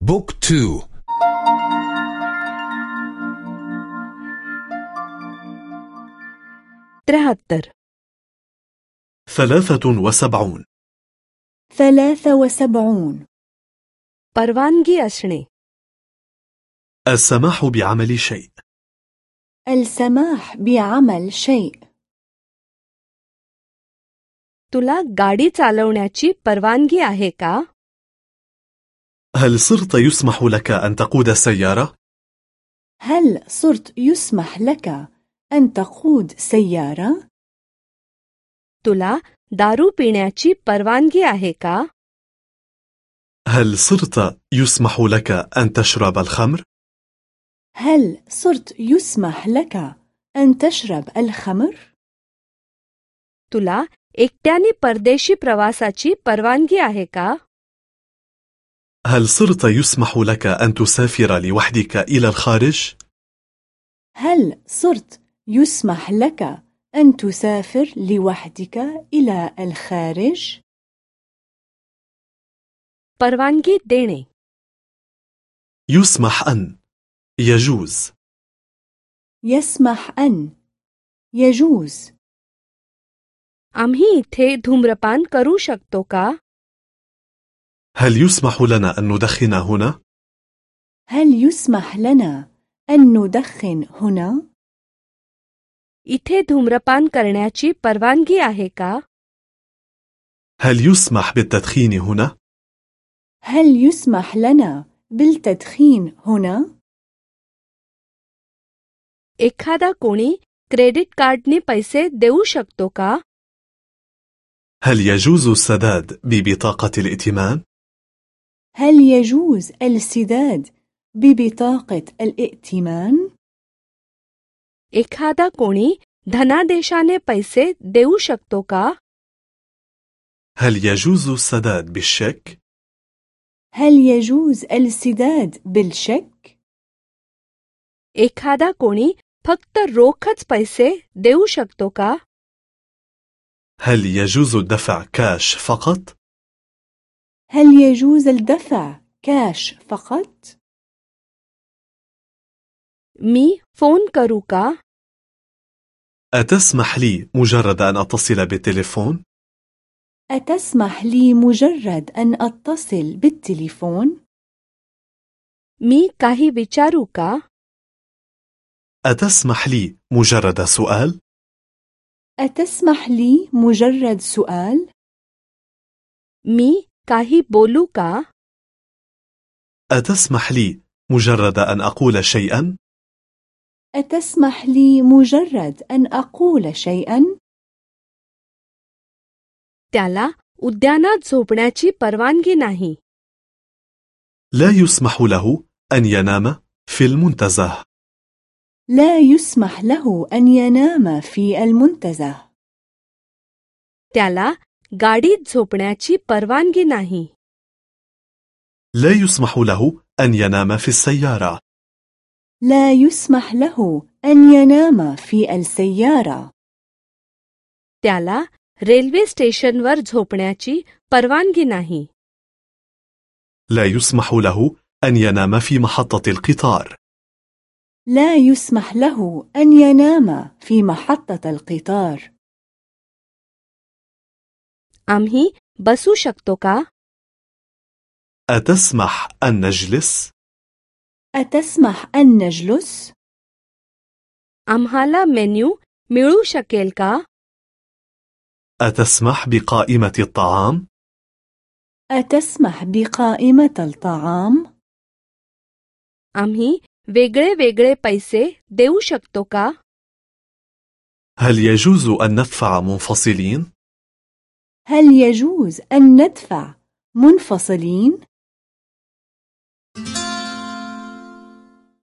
بوك تو त्र्याहत्तर ثلاثة وسبعون ثلاثة وسبعون परवानगी असणे السماح بعمل شيء السماح بعمل شيء तुला गाडी चालवण्याची परवानगी आहे का هل صرت يسمح لك أن تقود سيارة؟ هل صرت يسمح لك أن تقود سيارة؟ तुला दारू पिण्याची परवानगी आहे का هل صرت يسمح لك أن تشرب الخمر؟ هل صرت يسمح لك أن تشرب الخمر؟ तुला एकट्याने परदेशी प्रवासाची परवानगी आहे का هل صرت يسمح لك أن تسافر لوحدك إلى الخارج؟ هل صرت يسمح لك أن تسافر لوحدك إلى الخارج؟ परवानगी देणे يسمح أن يجوز يسمح أن يجوز आम्ही इथे धूम्रपान करू शकतो का هل يسمح لنا أن ندخن هنا؟ هل يسمح لنا أن ندخن هنا؟ इथे धूम्रपान करण्याची परवानगी आहे का هل يسمح بالتدخين هنا؟ هل يسمح لنا بالتدخين هنا؟ एखादा कोणी क्रेडिट कार्डने पैसे देऊ शकतो का هل يجوز السداد ببطاقة الائتمان؟ هل يجوز السداد ببطاقة الائتمان؟ एखादा कोणी धनादेशाने पैसे देऊ शकतो का هل يجوز السداد بالشيك؟ هل يجوز السداد بالشك؟ एखादा कोणी फक्त रोखच पैसे देऊ शकतो का هل يجوز الدفع كاش فقط؟ هل يجوز الدفع كاش فقط؟ मी फोन करू का؟ أتسمح لي مجرد أن أتصل بالتليفون؟ أتسمح لي مجرد أن أتصل بالتليفون؟ मी काही विचारू का؟ أتسمح لي مجرد سؤال؟ أتسمح لي مجرد سؤال؟ مي काही बोलू का أتسمح لي مجرد أن أقول شيئا؟ أتسمح لي مجرد أن أقول شيئا؟ त्याला उद्यानात झोपण्याची परवानगी नाही لا يسمح له أن ينام في المنتزه لا يسمح له أن ينام في المنتزه त्याला गाडीत झोपण्याची परवानगी नाही لا يسمح له أن ينام في السيارة لا يسمح له أن ينام في السيارة त्याला रेल्वे स्टेशनवर झोपण्याची परवानगी नाही لا يسمح له أن ينام في محطة القطار لا يسمح له أن ينام في محطة القطار आम्ही बसू शकतो का أتسمح أن نجلس؟ أتسمح أن نجلس؟ आम्हाला मेन्यू मिळू शकेल का أتسمح بقائمة الطعام؟ أتسمح بقائمة الطعام؟ आम्ही वेगळे वेगळे पैसे देऊ शकतो का هل يجوز أن ندفع منفصلين؟ هل يجوز أن ندفع منفصلين؟